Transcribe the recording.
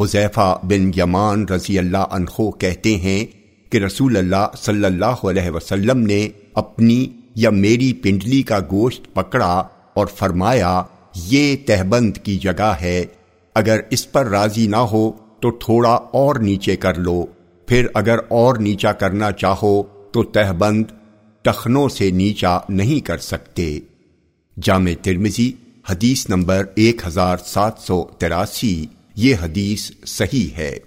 حذیفہ بن یمان رضی اللہ عنہ کہتے ہیں کہ رسول اللہ صلی اللہ علیہ وسلم نے اپنی یا میری پنڈلی کا گوشت پکڑا اور فرمایا، یہ تہبند کی جگہ ہے، اگر اس پر راضی نہ ہو تو تھوڑا اور نیچے کر لو، پھر اگر اور نیچا کرنا چاہو تو تہبند ٹخنوں سے نیچا نہیں کر سکتے۔ جامع ترمزی حدیث نمبر ایک ہزار سات سو تراسی۔ یہ حدیث صحیح ہے۔